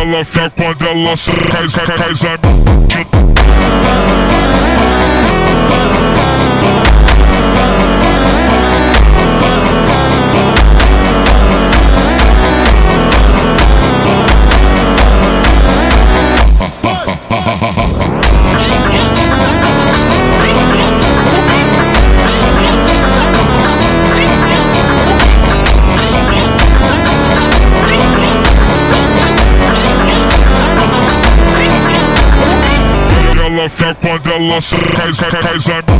ela fé quando ela sai, cai, cai, cai, cai, apaga a luz, cais, cais, cais,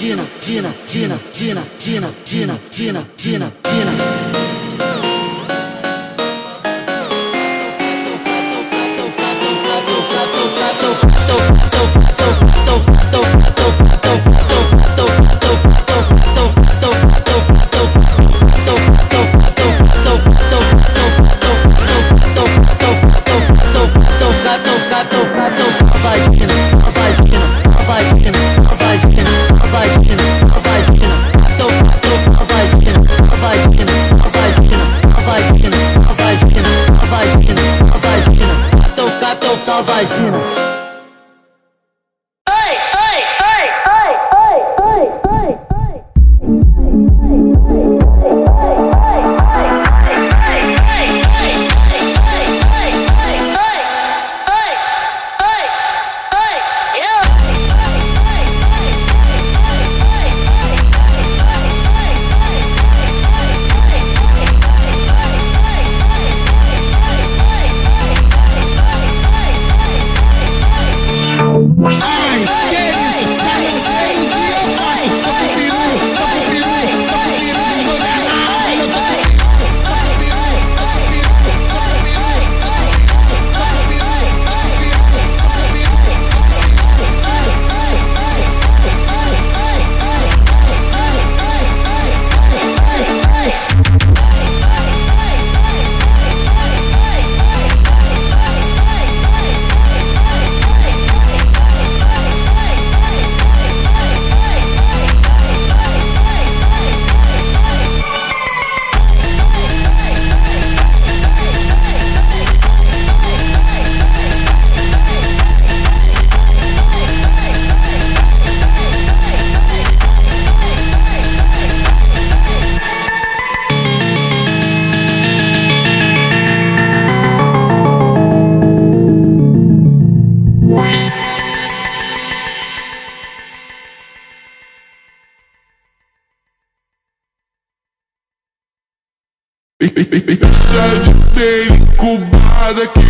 fé quando ela sai, cai, cai, cai, cai, Já incubada que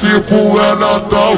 cinco é Natal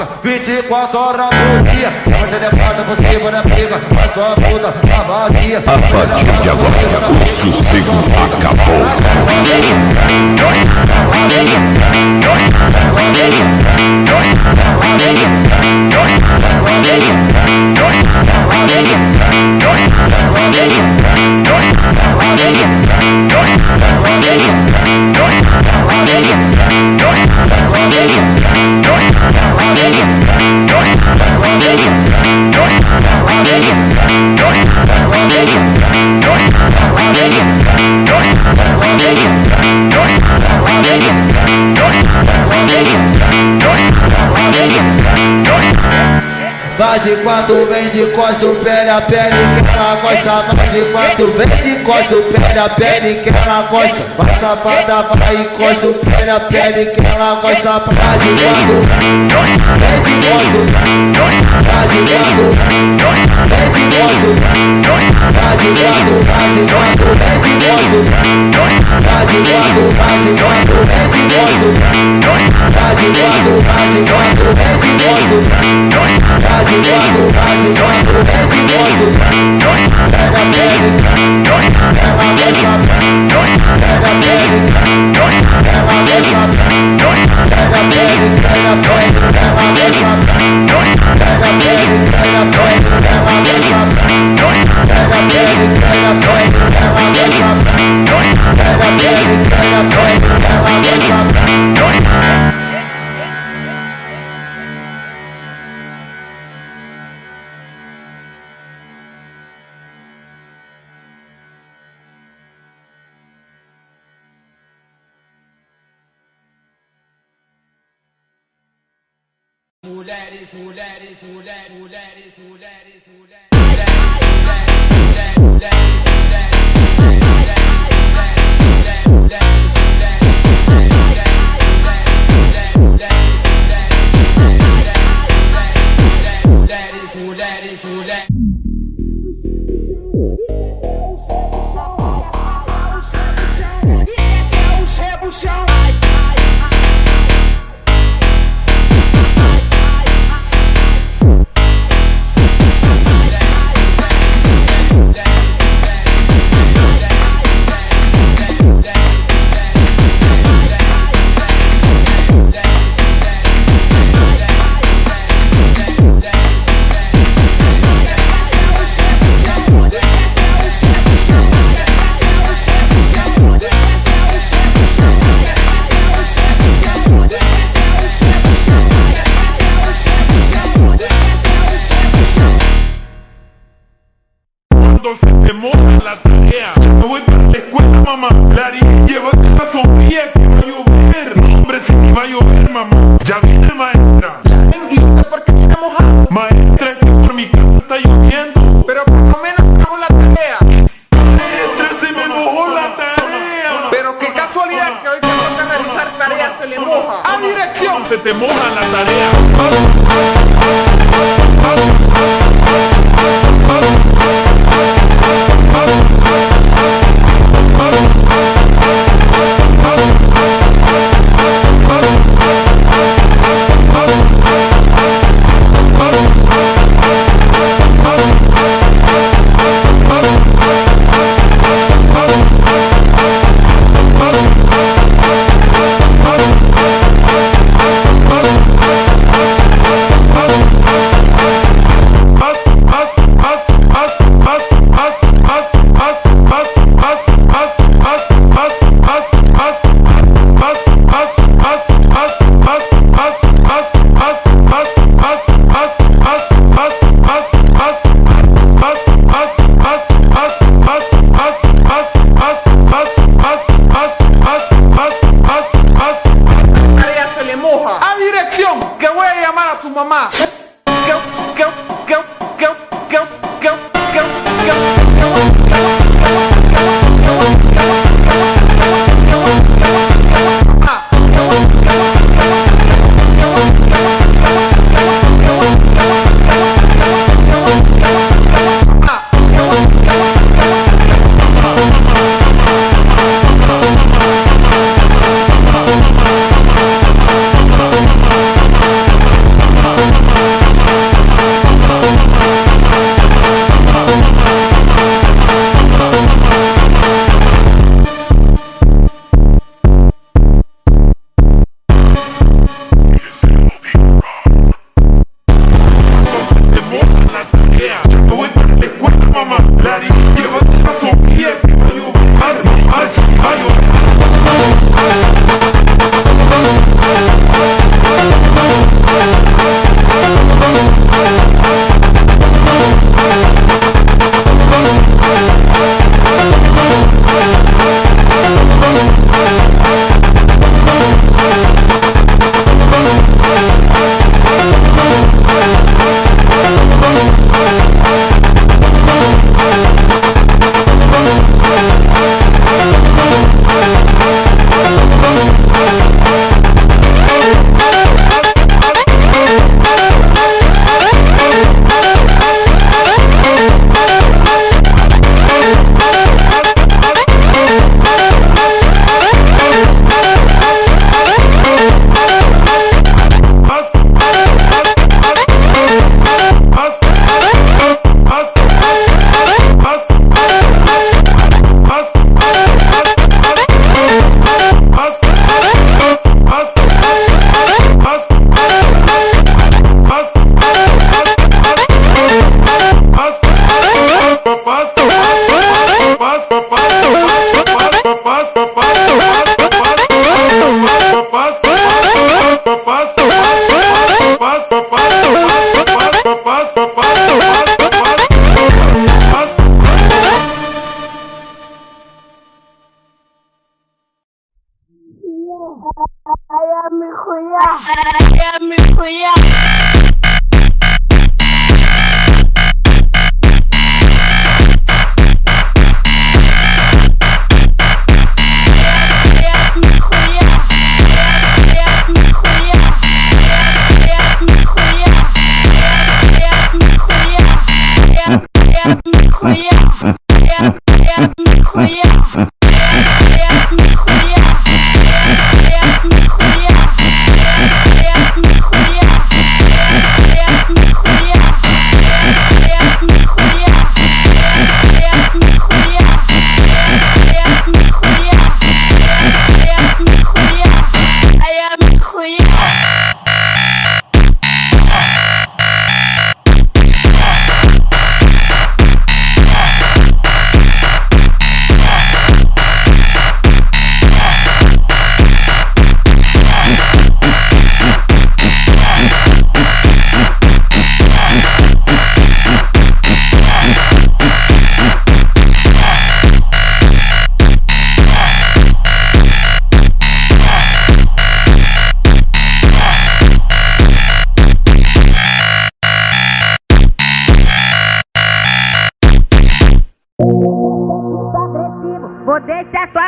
basta, vem quando vem de costa, o pele a pele, quem tá costa, vai de quando vem de costa, o pele pé na pele que ela gosta. Vai safada, vai e coça o pé na pele que ela gosta. a de lado, pé de gozo. Pra de lado, pé de gozo. Pra de lado, pra de lado, pé de gozo. Pra de lado, pra de lado, pé de gozo. Pra de lado, pra de lado, pé de gozo. Pra de lado, pra de lado, pé de gozo. Pé na de ela Going, going, going, going, going,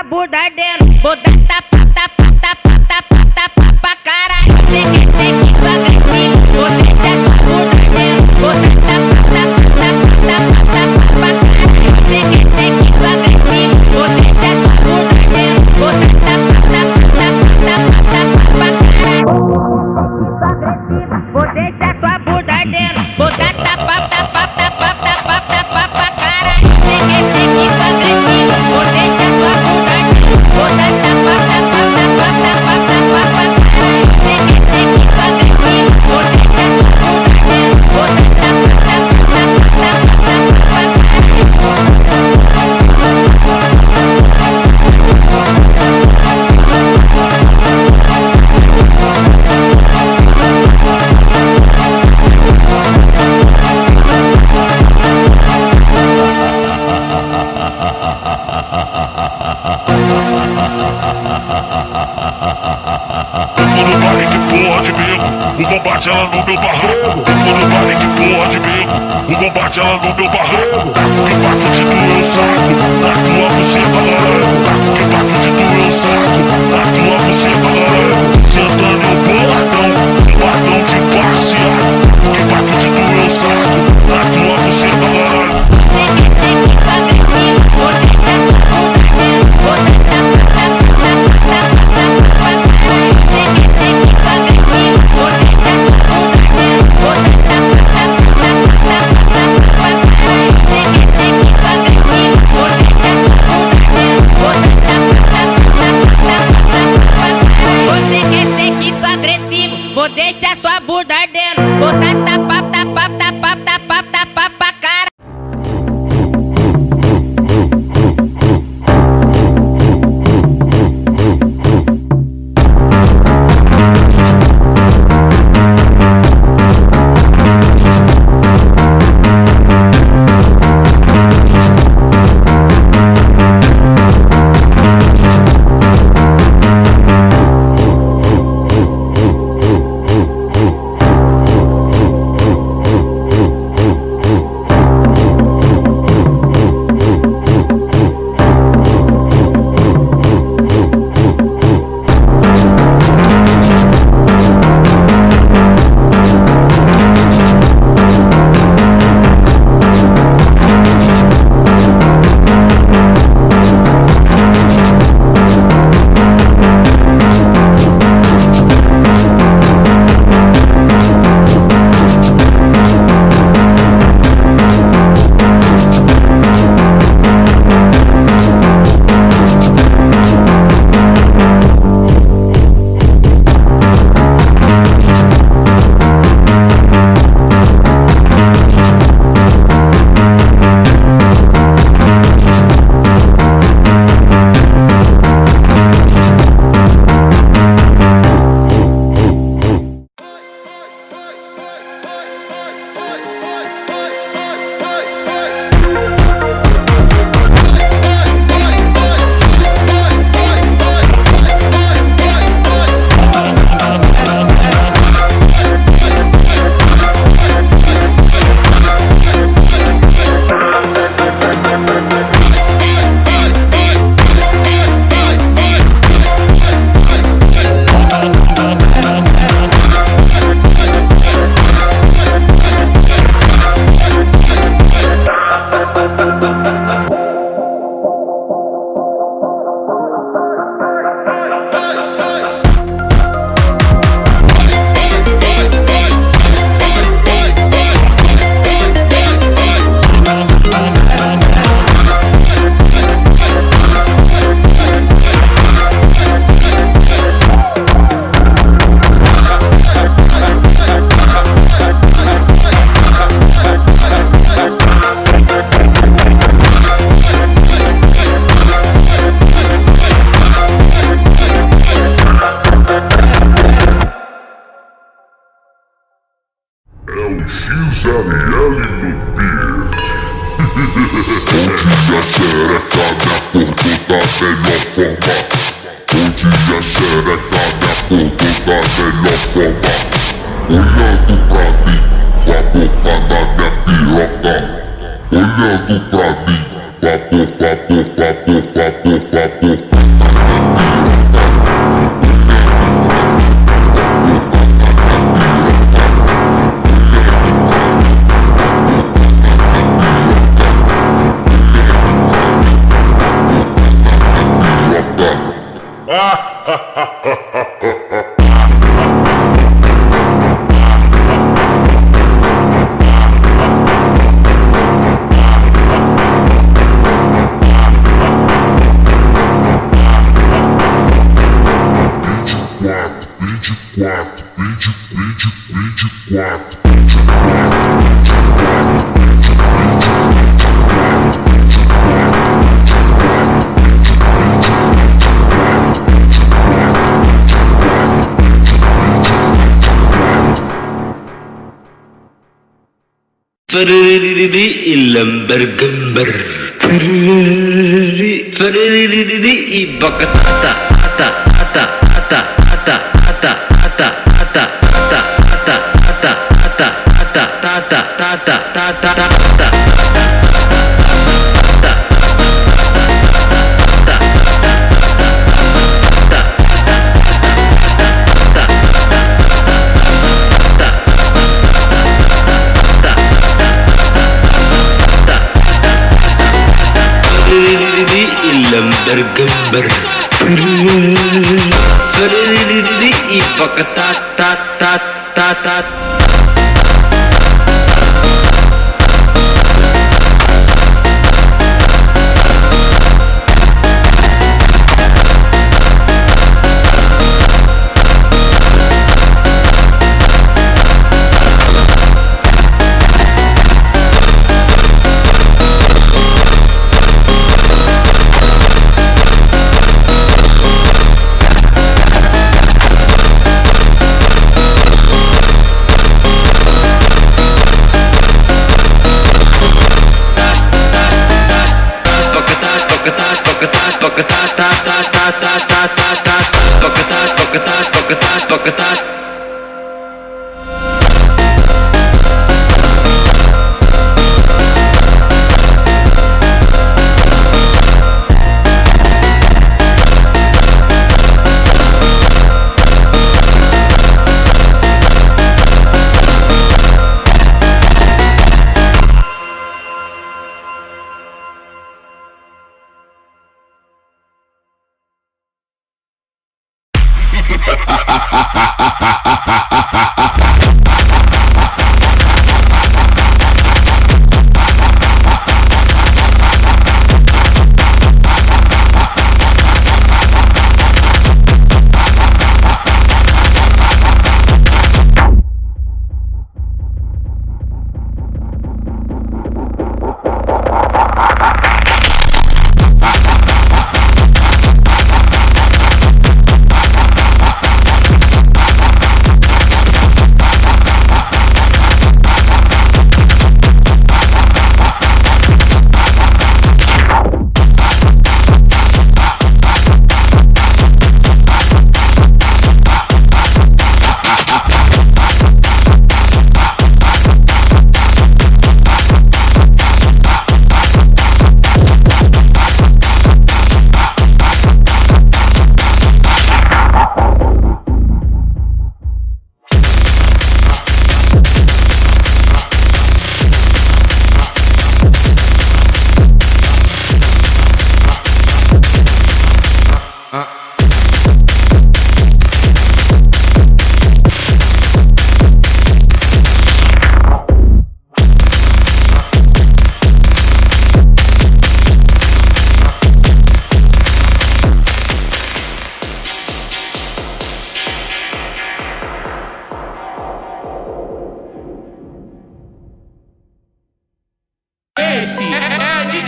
bunda ardendo. Vou dar tapa, tapa, tapa, tapa, tapa pra caralho. combate ela no meu barranco. Quando parei que porra de bego. O combate ela no meu barranco. Que bate de tu eu é saco. Na tua você balanço. Que bate de tu eu é saco. اللمبر جمبر فريري فريري بكتاتا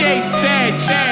They said.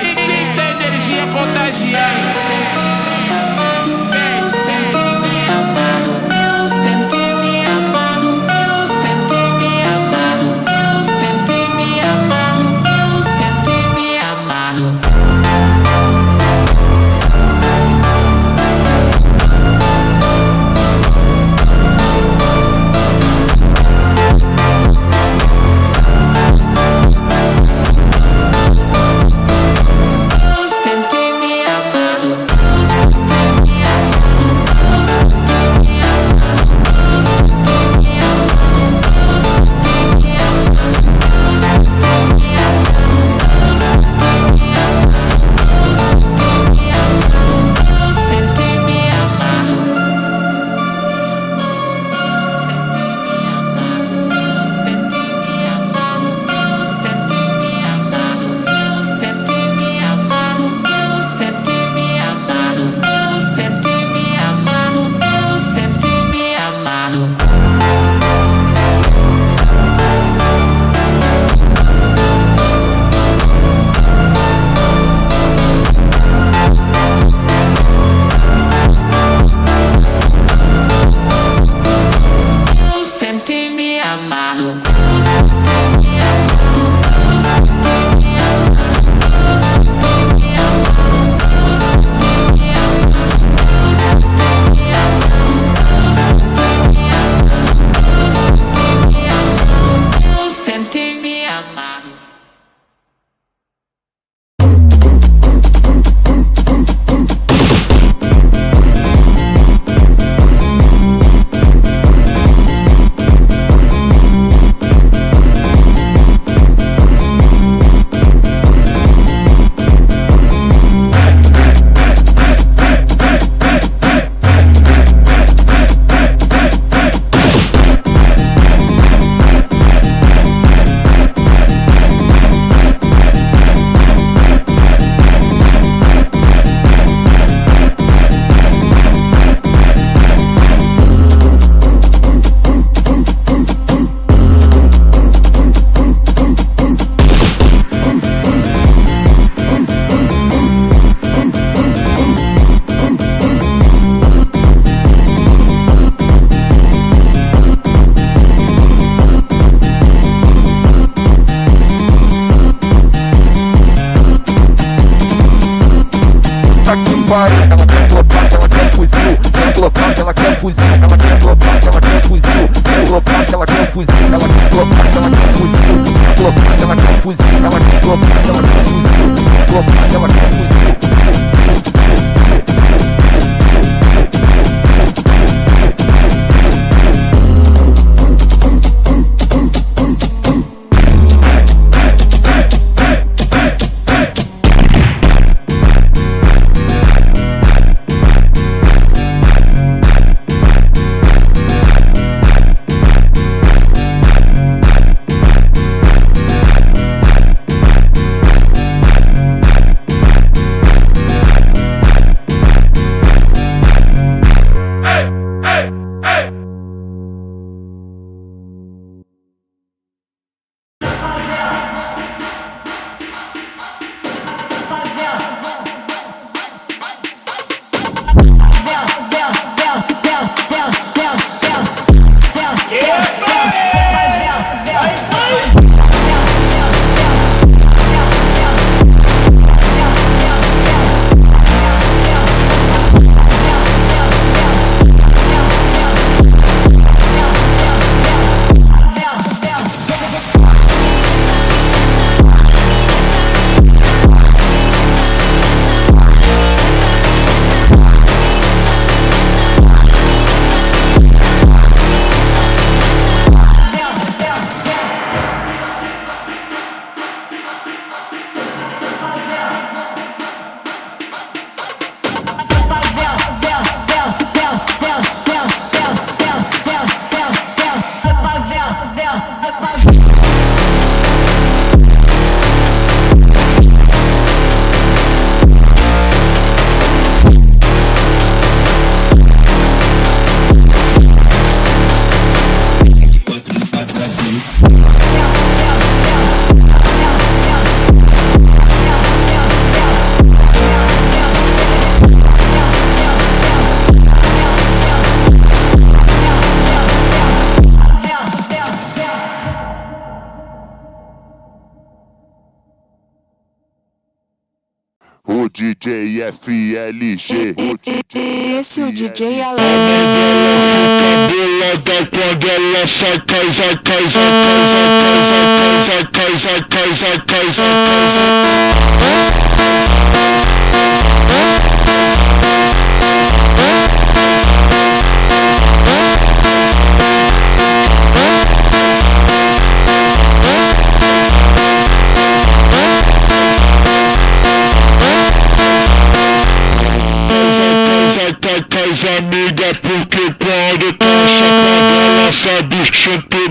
les amis, pour que pas prendre ton chacun dans sa bouche, je peux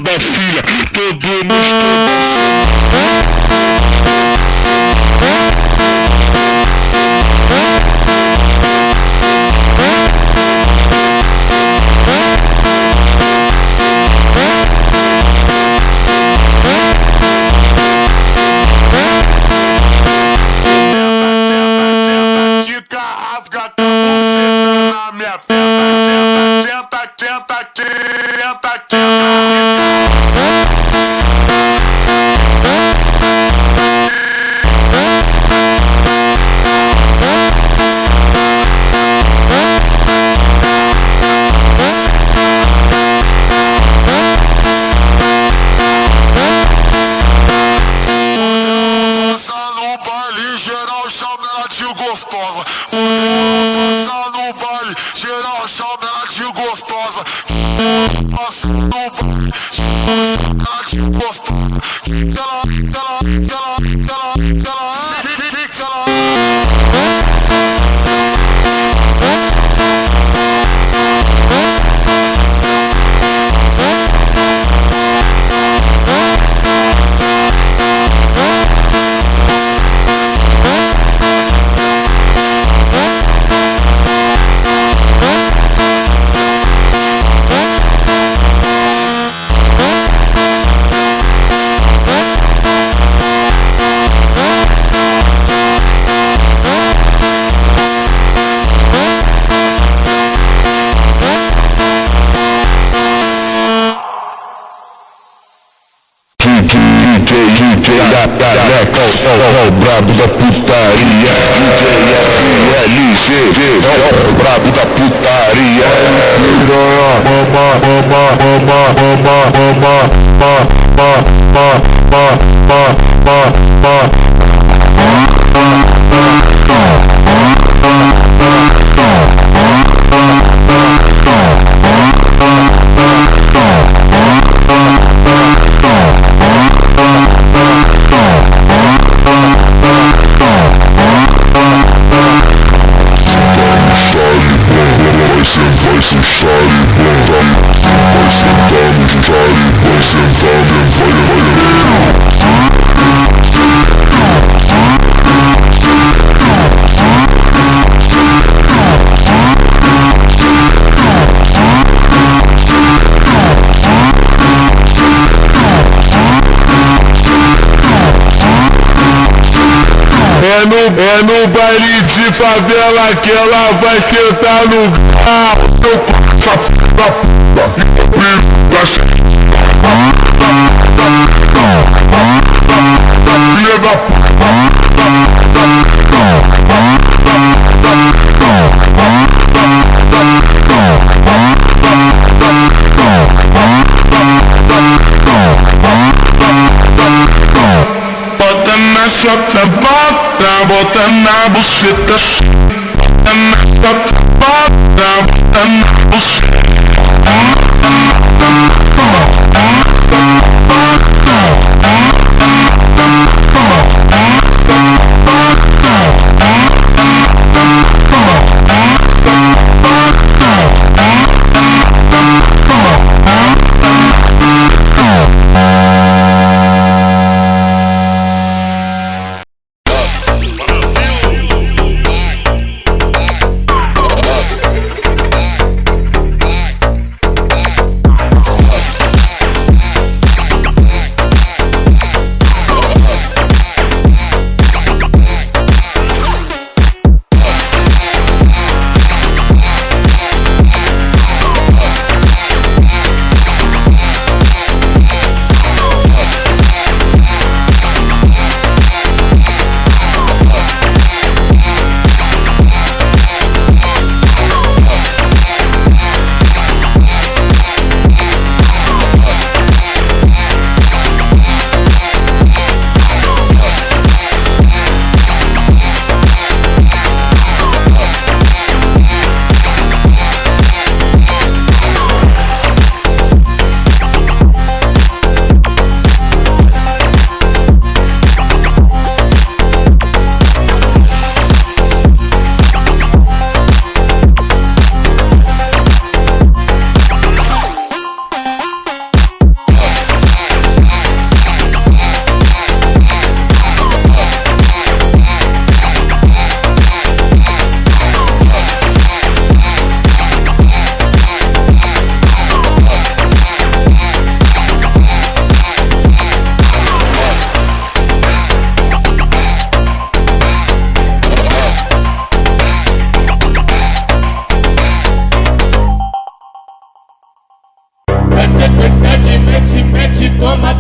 ela vai sentar no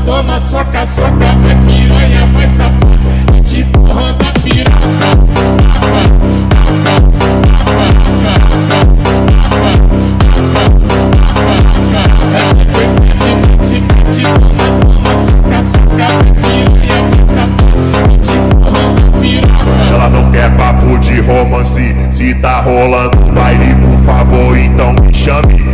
toma soca, soca, vai piranha, vai safar, te empurrando a piroca. Ela não quer papo de romance, se tá rolando baile, por favor, então me chame.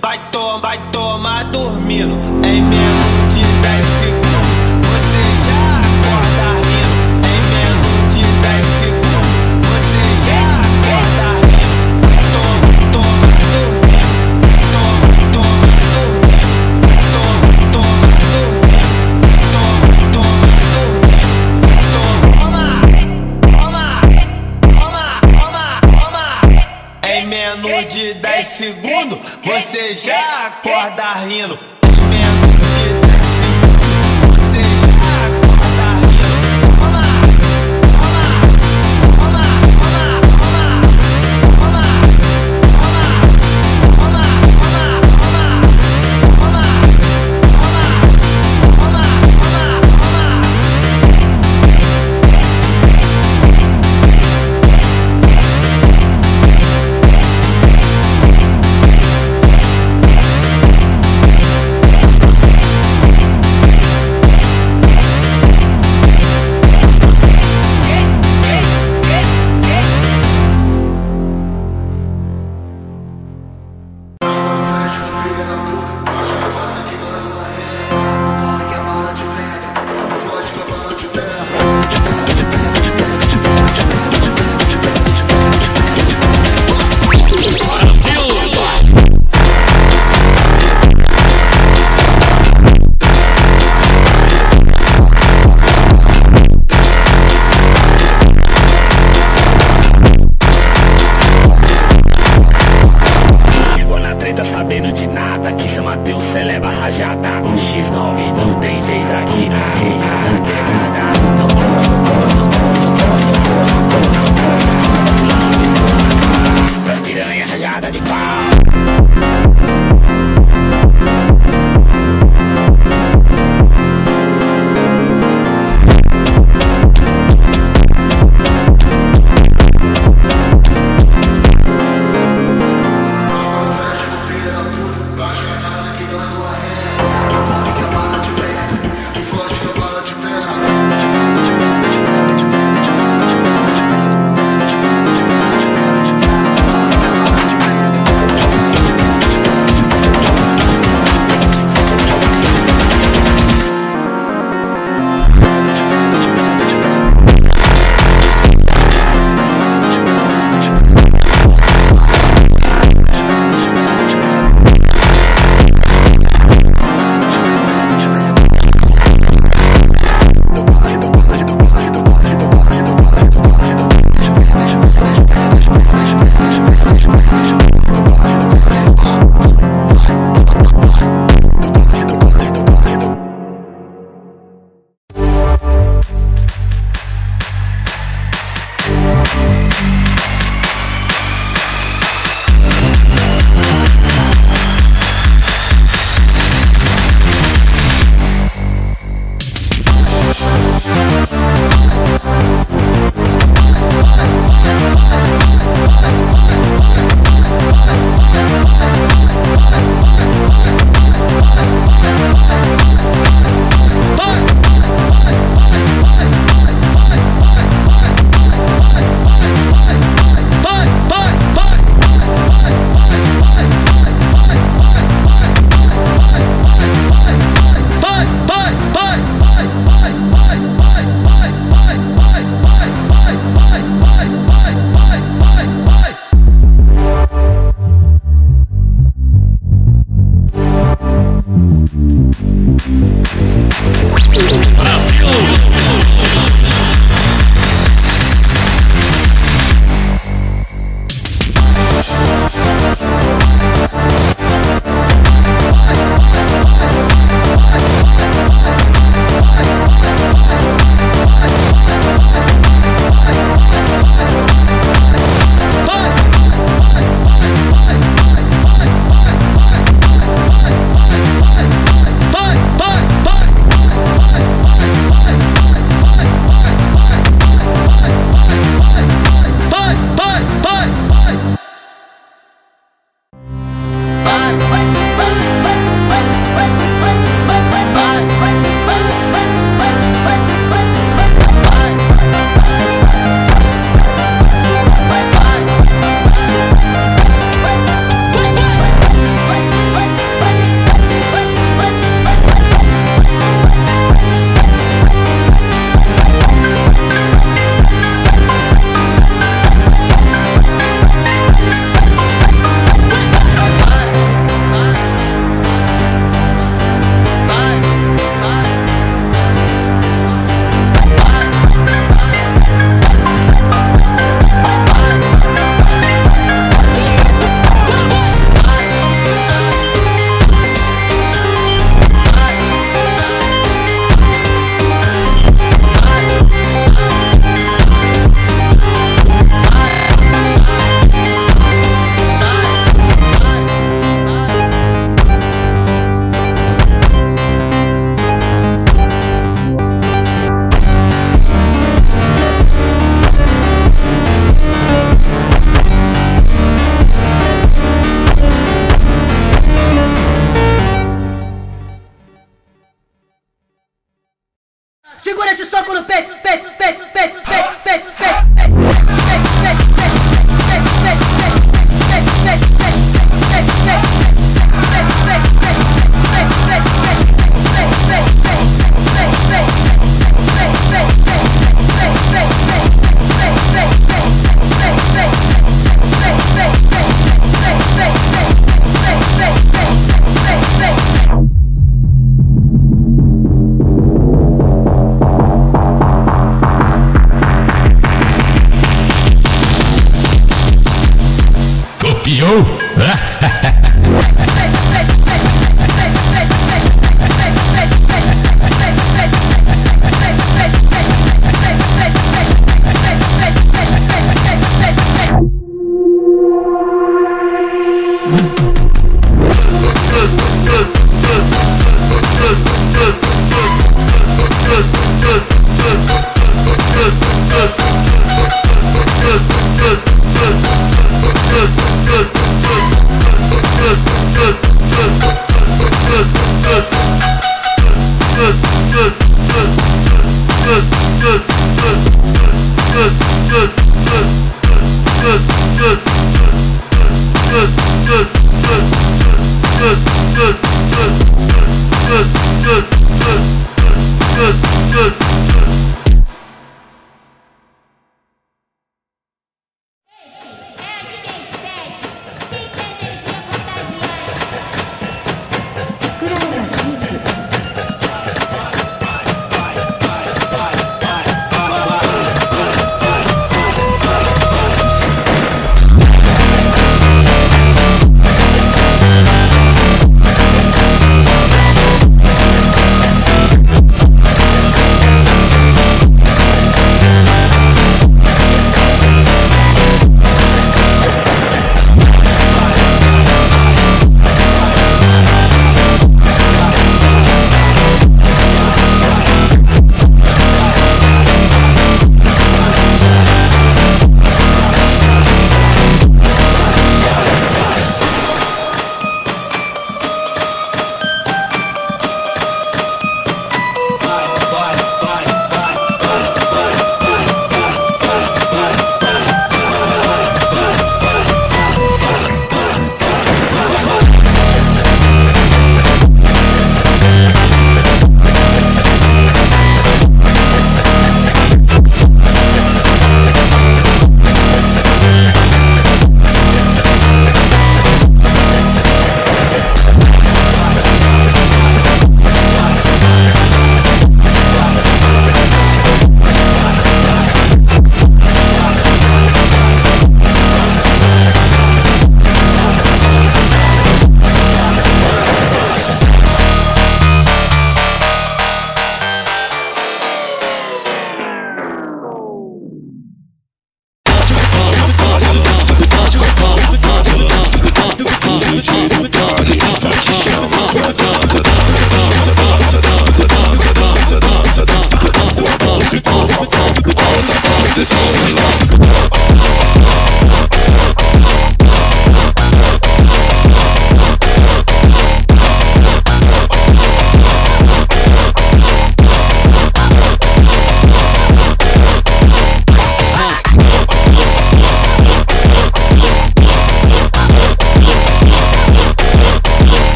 Vai tomar, vai tomar dormindo. Em menos Marino.